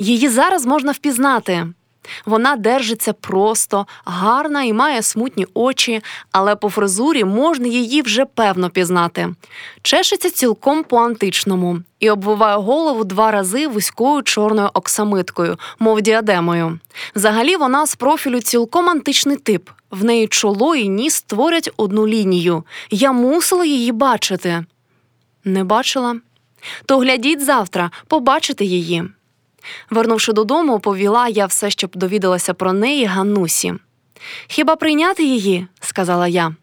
Її зараз можна впізнати. Вона держиться просто, гарна і має смутні очі, але по фризурі можна її вже певно пізнати. Чешеться цілком по античному і обвиває голову два рази вузькою чорною оксамиткою, мов діадемою. Взагалі вона з профілю цілком античний тип. В неї чоло і ніс створять одну лінію. Я мусила її бачити. Не бачила. То глядіть завтра, побачите її. Вернувши додому, повіла я все, щоб довідалася про неї Ганнусі. Хіба прийняти її? сказала я.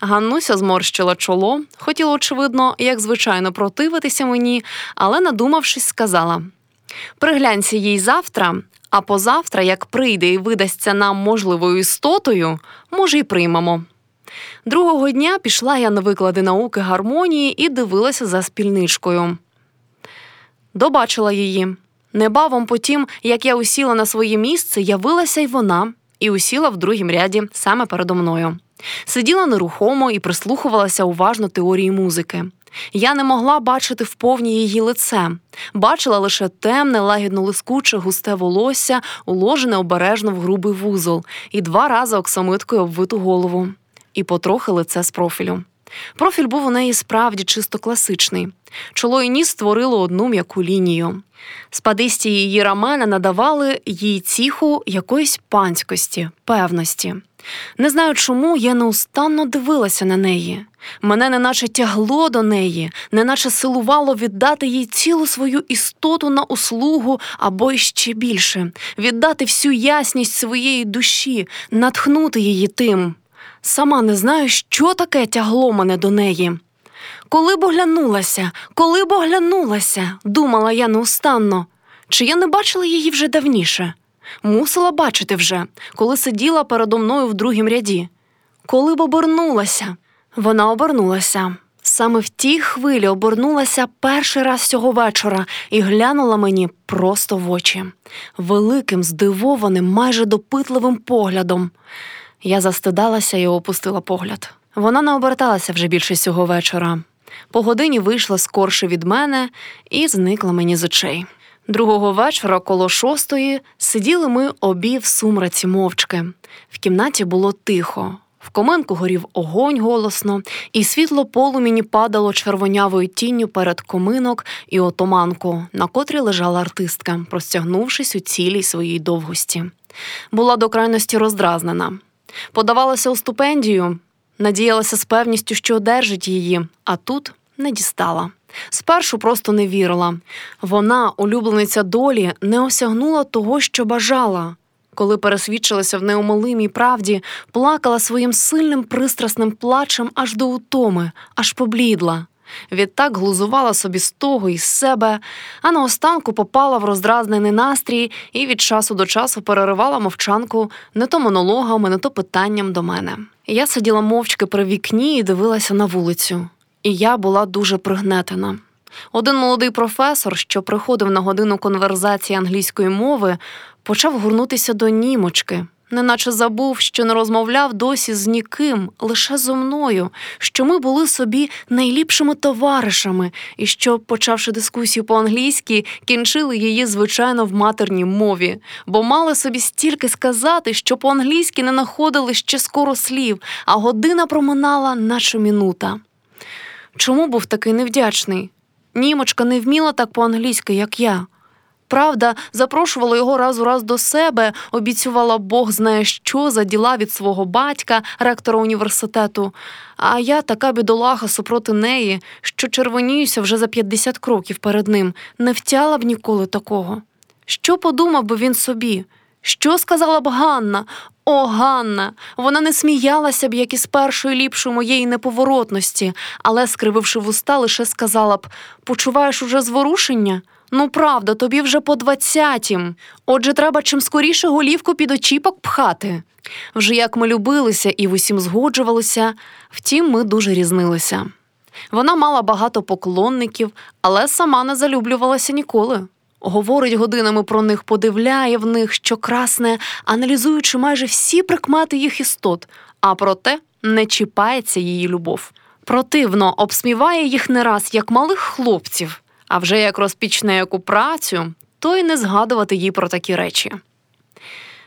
Ганнуся зморщила чоло, хотіла, очевидно, як звичайно, противитися мені, але, надумавшись, сказала: Приглянься їй завтра, а позавтра, як прийде і видасться нам можливою істотою, може, й приймемо. Другого дня пішла я на виклади науки гармонії і дивилася за спільничкою. Добачила її. Небавом потім, як я усіла на своє місце, явилася й вона, і усіла в другім ряді саме передо мною. Сиділа нерухомо і прислухувалася уважно теорії музики. Я не могла бачити вповні її лице, бачила лише темне, лагідно лискуче, густе волосся, уложене обережно в грубий вузол, і два рази оксамиткою обвиту голову, і потрохи лице з профілю. Профіль був у неї справді чисто класичний. Чоло і ніс створило одну м'яку лінію. Спадисті її рамена надавали їй ціху якоїсь панськості, певності. Не знаю, чому я неустанно дивилася на неї. Мене неначе тягло до неї, неначе силувало віддати їй цілу свою істоту на услугу або ще більше, віддати всю ясність своєї душі, натхнути її тим. Сама не знаю, що таке тягло мене до неї. Коли б оглянулася, коли б оглянулася, думала я неустанно, чи я не бачила її вже давніше? Мусила бачити вже, коли сиділа передо мною в другім ряді. Коли б обернулася, вона обернулася. Саме в тій хвилі обернулася перший раз цього вечора і глянула мені просто в очі, великим, здивованим, майже допитливим поглядом. Я застидалася і опустила погляд. Вона не оберталася вже більше цього вечора. По годині вийшла скорше від мене і зникла мені з очей. Другого вечора, коло шостої, сиділи ми обі в сумраці мовчки. В кімнаті було тихо. В коминку горів огонь голосно, і світло полуміні падало червонявою тінню перед коминок і отоманку, на котрій лежала артистка, простягнувшись у цілій своїй довгості. Була до крайності роздразнена. Подавалася у стипендію, надіялася з певністю, що одержить її, а тут не дістала. Спершу просто не вірила. Вона, улюблениця долі, не осягнула того, що бажала. Коли пересвідчилася в неумолимій правді, плакала своїм сильним пристрасним плачем аж до утоми, аж поблідла. Відтак глузувала собі з того і з себе, а наостанку попала в роздразнений настрій і від часу до часу переривала мовчанку не то монологами, не то питанням до мене. Я сиділа мовчки при вікні і дивилася на вулицю, і я була дуже пригнетена. Один молодий професор, що приходив на годину конверзації англійської мови, почав гурнутися до німочки неначе забув, що не розмовляв досі з ніким, лише зо мною, що ми були собі найліпшими товаришами, і що, почавши дискусію по-англійськи, кінчили її, звичайно, в матерній мові, бо мали собі стільки сказати, що по-англійськи не находили ще скоро слів, а година проминала, наче мінута. Чому був такий невдячний? Німочка не вміла так по-англійськи, як я. Правда, запрошувала його раз у раз до себе, обіцювала Бог знає що за діла від свого батька, ректора університету. А я така бідолаха супроти неї, що червоніюся вже за 50 кроків перед ним, не втяла б ніколи такого. Що подумав би він собі? Що сказала б Ганна? О, Ганна! Вона не сміялася б, як із першої ліпшої моєї неповоротності, але, скрививши вуста, лише сказала б почуваєш уже зворушення? Ну, правда, тобі вже по двадцятім. Отже, треба чим скоріше голівку під очіпок пхати. Вже як ми любилися і в усім згоджувалися, втім, ми дуже різнилися. Вона мала багато поклонників, але сама не залюблювалася ніколи. Говорить годинами про них, подивляє в них, що красне, аналізуючи майже всі прикмети їх істот, а проте не чіпається її любов. Противно обсміває їх не раз, як малих хлопців. А вже як розпічне яку працю, то й не згадувати їй про такі речі.